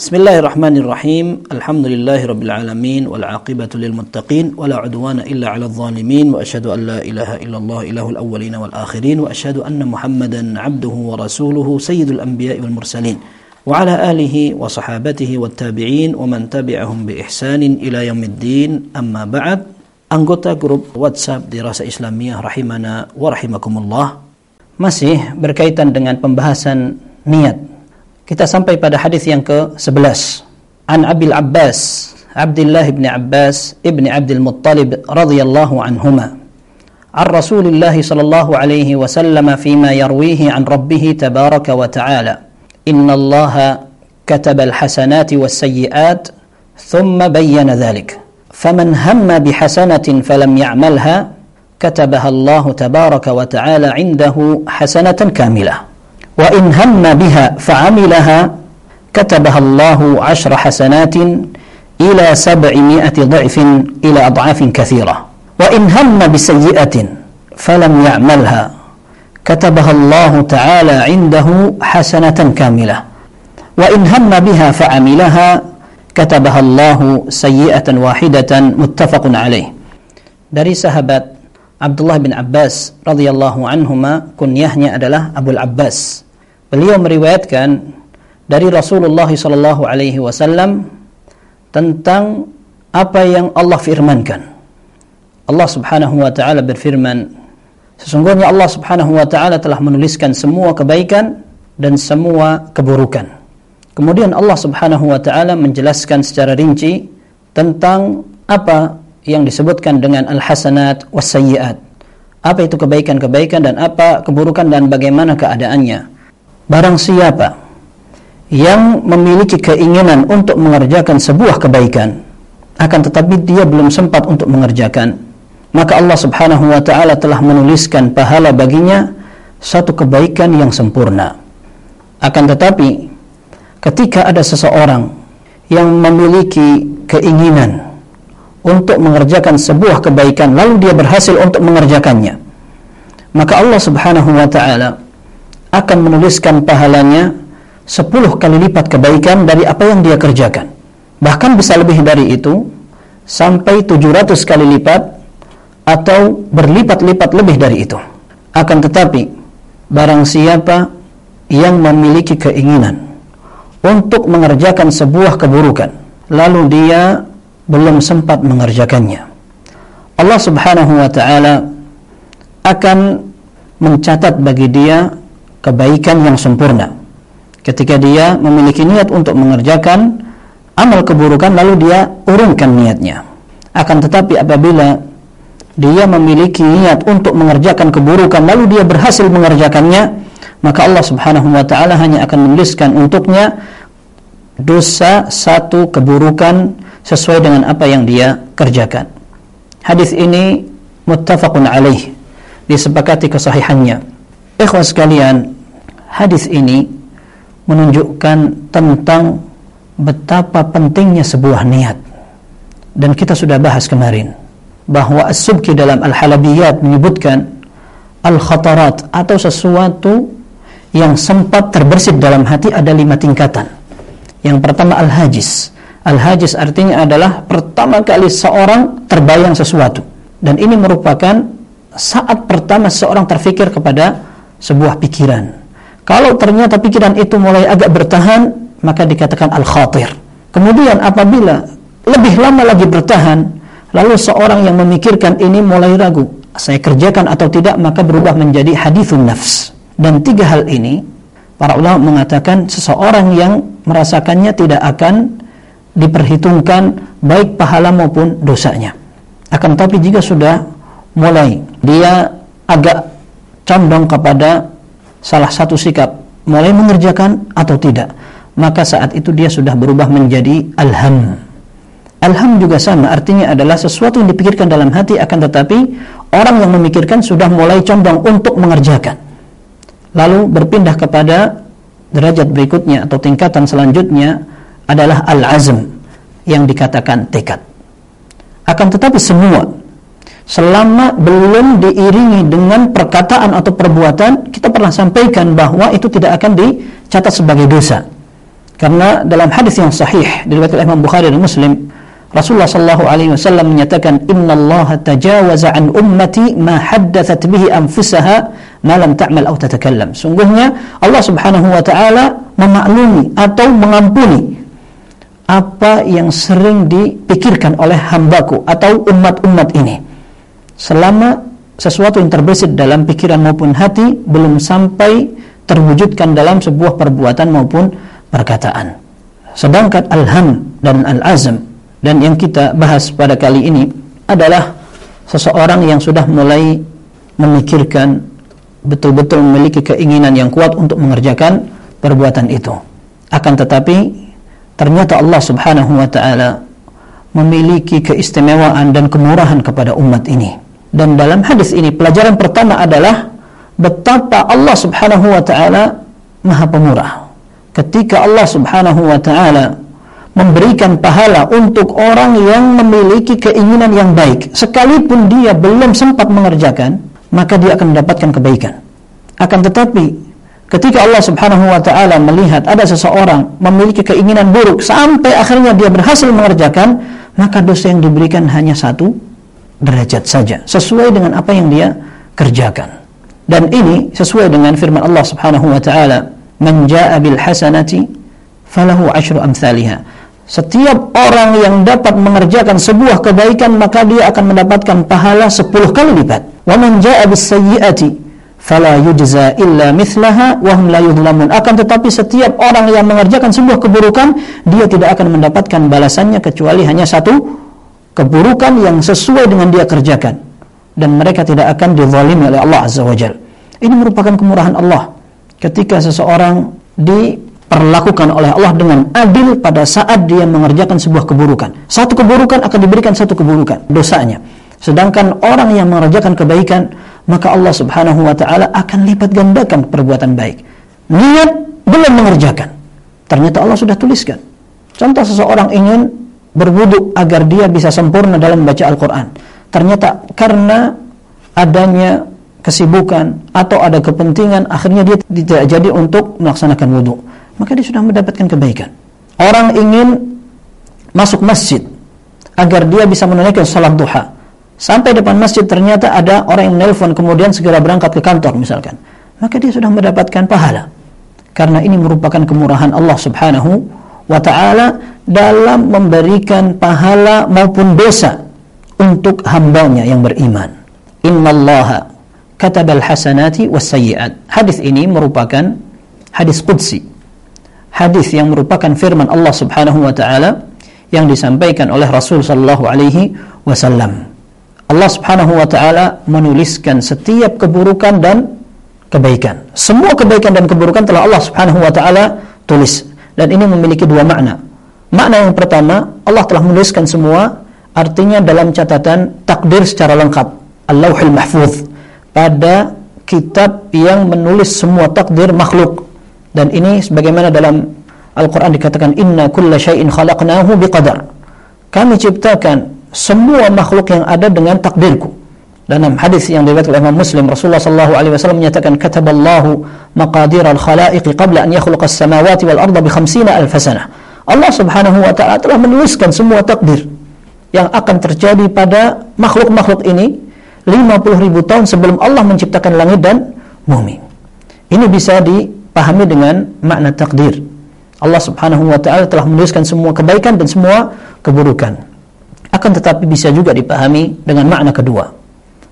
بسم الله الرحمن الرحيم الحمد لله رب العالمين والعاقبة للمتقين ولا عدوان إلا على الظالمين وأشهد أن لا إله إلا الله إله الأولين والآخرين وأشهد أن محمدا عبده ورسوله سيد الأنبياء والمرسلين وعلى آله وصحابته والتابعين ومن تبعهم بإحسان إلى يوم الدين أما بعد anggota grup WhatsApp di Rasa Islamiyah rahimana wa rahimakumullah. Masih berkaitan dengan pembahasan niat. Kita sampai pada hadis yang ke-11. An Abil Abbas, Abdullah ibn Abbas ibn Abdul Muttalib radhiyallahu anhuma. عن رسول الله صلى الله عليه وسلم فيما يرويه عن ربه تبارك وتعالى إن الله كتب الحسنات والسيئات ثم بين ذلك فمن هم بحسنة فلم يعملها كتبها الله تبارك وتعالى عنده حسنة كاملة وإن هم بها فعملها كتبها الله عشر حسنات إلى سبعمائة ضعف إلى أضعاف كثيرة. وإن هم بسيئة فلم يعملها كتبها الله تعالى عنده حسنة كاملة. وإن هم بها فعملها كتبها الله سيئة واحدة متفق عليه. Dari sahabat Abdullah bin Abbas radhiyallahu anhuma kunyahnya adalah Abu Abbas. Beliau meriwayatkan dari Rasulullah sallallahu alaihi wasallam tentang apa yang Allah firmankan. Allah Subhanahu wa taala berfirman, sesungguhnya Allah Subhanahu wa taala telah menuliskan semua kebaikan dan semua keburukan. Kemudian Allah Subhanahu wa taala menjelaskan secara rinci tentang apa yang disebutkan dengan al-hasanat was sayyiat. Apa itu kebaikan-kebaikan dan apa keburukan dan bagaimana keadaannya barang siapa yang memiliki keinginan untuk mengerjakan sebuah kebaikan akan tetapi dia belum sempat untuk mengerjakan. Maka Allah Subhanahu wa taala telah menuliskan pahala baginya satu kebaikan yang sempurna. Akan tetapi ketika ada seseorang yang memiliki keinginan untuk mengerjakan sebuah kebaikan lalu dia berhasil untuk mengerjakannya maka Allah Subhanahu wa taala akan menuliskan pahalanya 10 kali lipat kebaikan dari apa yang dia kerjakan. Bahkan bisa lebih dari itu sampai 700 kali lipat atau berlipat-lipat lebih dari itu. Akan tetapi barang siapa yang memiliki keinginan untuk mengerjakan sebuah keburukan lalu dia belum sempat mengerjakannya. Allah Subhanahu wa taala akan mencatat bagi dia kebaikan yang sempurna. Ketika dia memiliki niat untuk mengerjakan amal keburukan lalu dia urungkan niatnya. Akan tetapi apabila dia memiliki niat untuk mengerjakan keburukan lalu dia berhasil mengerjakannya, maka Allah Subhanahu wa taala hanya akan menuliskan untuknya dosa satu keburukan sesuai dengan apa yang dia kerjakan. Hadis ini muttafaqun alaih disepakati kesahihannya. Ikhwas sekalian, hadis ini menunjukkan tentang betapa pentingnya sebuah niat. Dan kita sudah bahas kemarin bahwa As-Subki dalam Al-Halabiyat menyebutkan al-khatarat atau sesuatu yang sempat terbersit dalam hati ada lima tingkatan. Yang pertama al-hajis. Al-hajis artinya adalah pertama kali seorang terbayang sesuatu. Dan ini merupakan saat pertama seorang terfikir kepada sebuah pikiran. Kalau ternyata pikiran itu mulai agak bertahan, maka dikatakan al-khatir. Kemudian apabila lebih lama lagi bertahan, lalu seorang yang memikirkan ini mulai ragu, saya kerjakan atau tidak, maka berubah menjadi hadithun nafs. Dan tiga hal ini, para ulama mengatakan seseorang yang merasakannya tidak akan diperhitungkan baik pahala maupun dosanya. Akan tapi jika sudah mulai dia agak condong kepada salah satu sikap mulai mengerjakan atau tidak maka saat itu dia sudah berubah menjadi alham. Alham juga sama artinya adalah sesuatu yang dipikirkan dalam hati akan tetapi orang yang memikirkan sudah mulai condong untuk mengerjakan. Lalu berpindah kepada derajat berikutnya atau tingkatan selanjutnya adalah al-azm yang dikatakan tekad. Akan tetapi semua selama belum diiringi dengan perkataan atau perbuatan kita pernah sampaikan bahwa itu tidak akan dicatat sebagai dosa Karena dalam hadis yang sahih diriwayatkan oleh Imam Bukhari dan Muslim, Rasulullah sallallahu alaihi wasallam menyatakan, "Inna Allah tajawaza an ummati ma haddathat bihi anfusaha ma lam ta'mal aw tatakallam." Sungguhnya Allah Subhanahu wa taala memaklumi atau mengampuni apa yang sering dipikirkan oleh hambaku atau umat-umat ini selama sesuatu yang terbesit dalam pikiran maupun hati belum sampai terwujudkan dalam sebuah perbuatan maupun perkataan. Sedangkan al-ham dan al-azm dan yang kita bahas pada kali ini adalah seseorang yang sudah mulai memikirkan betul-betul memiliki keinginan yang kuat untuk mengerjakan perbuatan itu. Akan tetapi ternyata Allah Subhanahu wa taala memiliki keistimewaan dan kemurahan kepada umat ini. Dan dalam hadis ini pelajaran pertama adalah betapa Allah Subhanahu wa taala Maha Pemurah. Ketika Allah Subhanahu wa taala memberikan pahala untuk orang yang memiliki keinginan yang baik sekalipun dia belum sempat mengerjakan maka dia akan mendapatkan kebaikan. Akan tetapi ketika Allah Subhanahu wa taala melihat ada seseorang memiliki keinginan buruk sampai akhirnya dia berhasil mengerjakan maka dosa yang diberikan hanya satu derajat saja sesuai dengan apa yang dia kerjakan. Dan ini sesuai dengan firman Allah Subhanahu wa taala man jaa bil hasanati falahu asyru amsalha setiap orang yang dapat mengerjakan sebuah kebaikan maka dia akan mendapatkan pahala 10 kali lipat. Wa man jaa bis sayyiati fala yujza illa mithlaha wa hum la yudlamun akan tetapi setiap orang yang mengerjakan sebuah keburukan dia tidak akan mendapatkan balasannya kecuali hanya satu keburukan yang sesuai dengan dia kerjakan dan mereka tidak akan dizalimi oleh Allah azza wajalla ini merupakan kemurahan Allah ketika seseorang diperlakukan oleh Allah dengan adil pada saat dia mengerjakan sebuah keburukan. Satu keburukan akan diberikan satu keburukan dosanya. Sedangkan orang yang mengerjakan kebaikan, maka Allah Subhanahu wa taala akan lipat gandakan perbuatan baik. Niat belum mengerjakan. Ternyata Allah sudah tuliskan. Contoh seseorang ingin berwudu agar dia bisa sempurna dalam membaca Al-Qur'an. Ternyata karena adanya kesibukan atau ada kepentingan akhirnya dia tidak jadi untuk melaksanakan wudhu maka dia sudah mendapatkan kebaikan. Orang ingin masuk masjid agar dia bisa menunaikan salat duha. Sampai depan masjid ternyata ada orang yang menelpon kemudian segera berangkat ke kantor misalkan. Maka dia sudah mendapatkan pahala. Karena ini merupakan kemurahan Allah subhanahu wa ta'ala dalam memberikan pahala maupun dosa untuk hambanya yang beriman innallaha katabal hasanati was sayyiat. Hadis ini merupakan hadis qudsi. Hadis yang merupakan firman Allah Subhanahu wa taala yang disampaikan oleh Rasul sallallahu alaihi wasallam. Allah Subhanahu wa taala menuliskan setiap keburukan dan kebaikan. Semua kebaikan dan keburukan telah Allah Subhanahu wa taala tulis dan ini memiliki dua makna. Makna yang pertama, Allah telah menuliskan semua artinya dalam catatan takdir secara lengkap, Al-Lauhul Mahfuz pada kitab yang menulis semua takdir makhluk. Dan ini sebagaimana dalam Al-Quran dikatakan inna kulla syai'in khalaqnahu biqadar. Kami ciptakan semua makhluk yang ada dengan takdirku dalam hadis yang diriwayatkan oleh Imam Muslim Rasulullah sallallahu alaihi wasallam menyatakan kataballahu maqadir al-khalaiq qabla an yakhluqa as-samawati wal arda bi 50 alf sanah Allah Subhanahu wa taala telah menuliskan semua takdir yang akan terjadi pada makhluk-makhluk ini 50 ribu tahun sebelum Allah menciptakan langit dan bumi. Ini bisa dipahami dengan makna takdir. Allah Subhanahu wa taala telah menuliskan semua kebaikan dan semua keburukan. Akan tetapi bisa juga dipahami dengan makna kedua.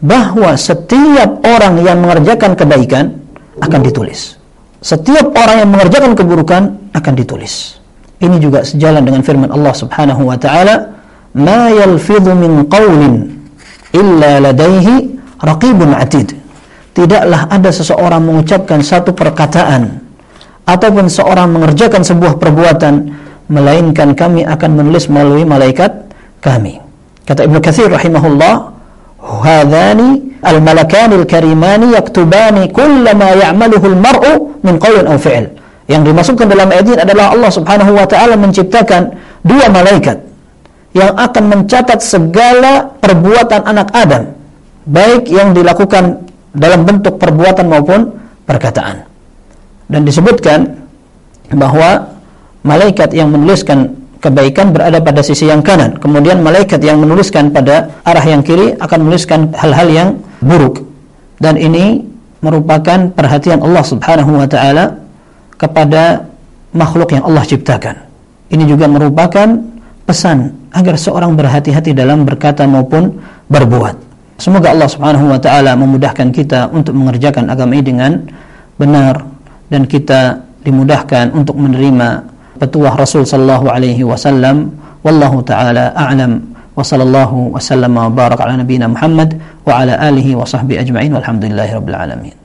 Bahwa setiap orang yang mengerjakan kebaikan akan ditulis. Setiap orang yang mengerjakan keburukan akan ditulis. Ini juga sejalan dengan firman Allah Subhanahu wa taala, "Ma yalfidhu min qawlin illa ladaihi raqibun atid. Tidaklah ada seseorang mengucapkan satu perkataan ataupun seorang mengerjakan sebuah perbuatan melainkan kami akan menulis melalui malaikat kami. Kata Ibnu Katsir rahimahullah, "Hadani al-malakani al-karimani yaktubani kullama ya'maluhu al-mar'u min qawlin aw fi'l." Yang dimasukkan dalam ayat ini adalah Allah Subhanahu wa taala menciptakan dua malaikat yang akan mencatat segala perbuatan anak Adam baik yang dilakukan dalam bentuk perbuatan maupun perkataan dan disebutkan bahwa malaikat yang menuliskan kebaikan berada pada sisi yang kanan. Kemudian malaikat yang menuliskan pada arah yang kiri akan menuliskan hal-hal yang buruk. Dan ini merupakan perhatian Allah Subhanahu wa taala kepada makhluk yang Allah ciptakan. Ini juga merupakan pesan agar seorang berhati-hati dalam berkata maupun berbuat. Semoga Allah Subhanahu wa taala memudahkan kita untuk mengerjakan agama ini dengan benar dan kita dimudahkan untuk menerima petuah Rasul sallallahu alaihi wasallam wallahu taala a'lam wa sallallahu wasallam wa baraka ala nabiyyina Muhammad wa ala alihi wa sahbihi ajma'in walhamdulillahi rabbil alamin